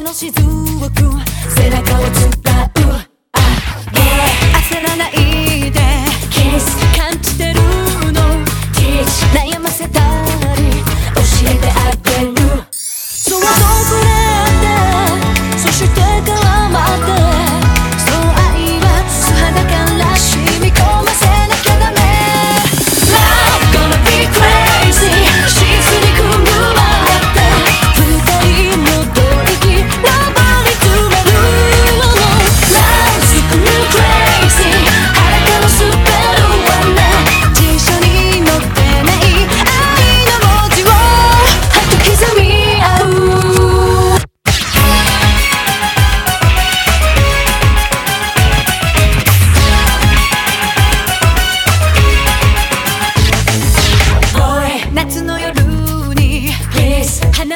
の雫背中を突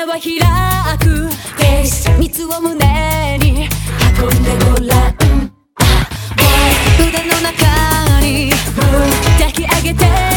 は開く。フ蜜を胸に運んでごらん。腕の中に抱き上げて。